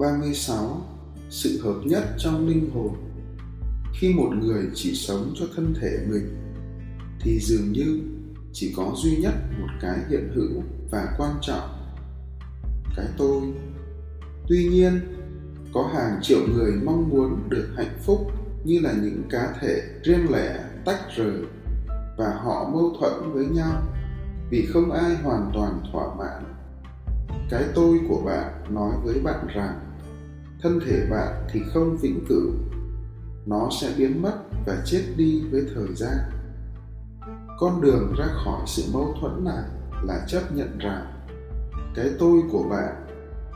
36. Sự hợp nhất trong linh hồn Khi một người chỉ sống cho thân thể mình, thì dường như chỉ có duy nhất một cái hiện hữu và quan trọng, cái tôi tuy nhiên, có hàng triệu người mong muốn được hạnh phúc như là những cá thể riêng lẻ tách rời và họ mâu thuẫn với nhau vì không ai hoàn toàn thỏa mãn cái tôi của bạn nói với bạn rằng thân thể bạn thì không vĩnh cửu. Nó sẽ biến mất và chết đi với thời gian. Con đường ra khỏi sự mâu thuẫn này là chấp nhận rằng cái tôi của bạn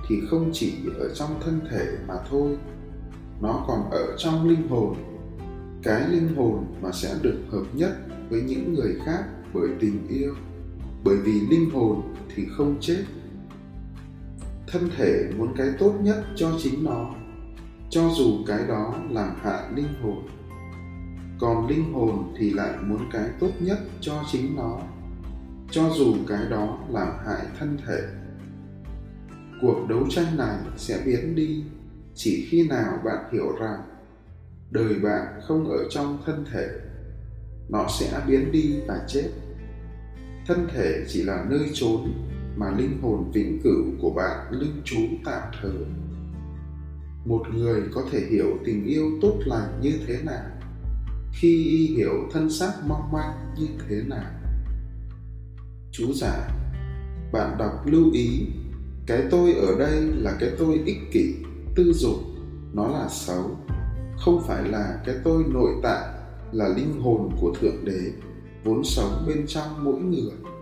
thì không chỉ ở trong thân thể mà thôi. Nó còn ở trong linh hồn. Cái linh hồn mà sẽ được hợp nhất với những người khác bởi tình yêu. Bởi vì linh hồn thì không chết thân thể muốn cái tốt nhất cho chính nó, cho dù cái đó làm hại linh hồn. Còn linh hồn thì lại muốn cái tốt nhất cho chính nó, cho dù cái đó làm hại thân thể. Cuộc đấu tranh này sẽ biến đi chỉ khi nào bạn hiểu rằng đời bạn không ở trong thân thể, nó sẽ biến đi và chết. Thân thể chỉ là nơi trốn mà linh hồn vĩnh cửu của bạn lưu trú tạm thời. Một người có thể hiểu tình yêu tốt lành như thế nào, khi y hiểu thân xác mong manh như thế nào. Chú giải bạn đọc lưu ý, cái tôi ở đây là cái tôi ích kỷ, tư dục, nó là xấu, không phải là cái tôi nội tại là linh hồn của thượng đế, vốn sống bên trong mỗi người.